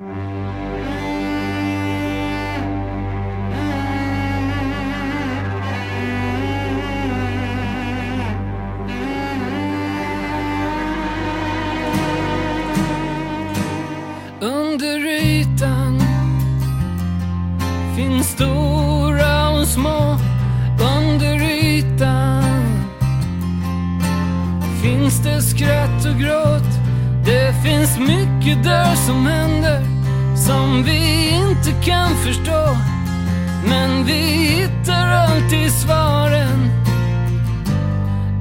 Under ytan finns stora och små. Under ytan finns det skratt och gråt. Det finns mycket där som händer som vi inte kan förstå. Men vi hittar alltid svaren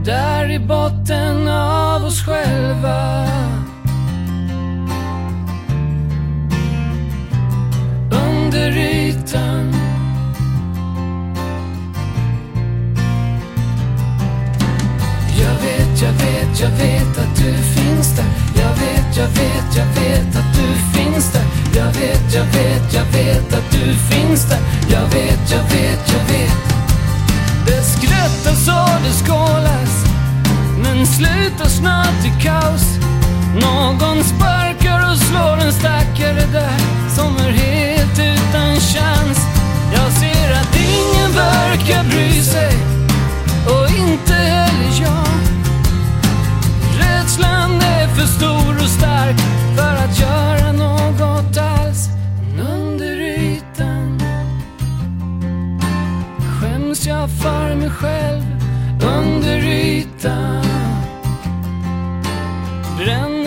där i botten av oss själva. under ytan. Jag vet, jag vet, jag vet att du finns där. Jag vet, jag vet, att du finns där. Jag vet, jag vet, jag vet att du finns där. Jag vet, jag vet, jag vet. Det skrattas och det skålas, men slutar snart i kaos. Någon sparkar och slår en stackare där som är helt mig själv under ytan. Bränner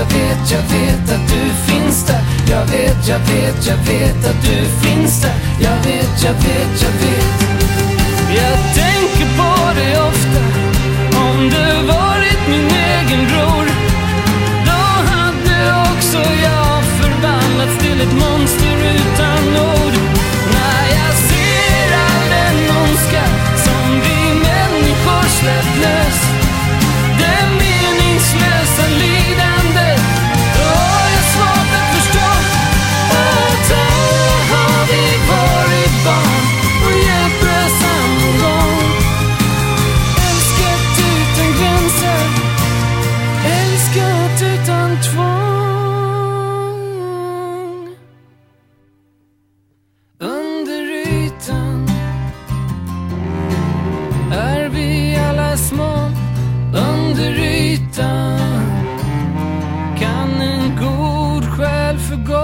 Jag vet, jag vet, att du finns där. Jag vet, jag vet, jag vet att du finns där. Jag vet, jag vet, jag vet. forgot.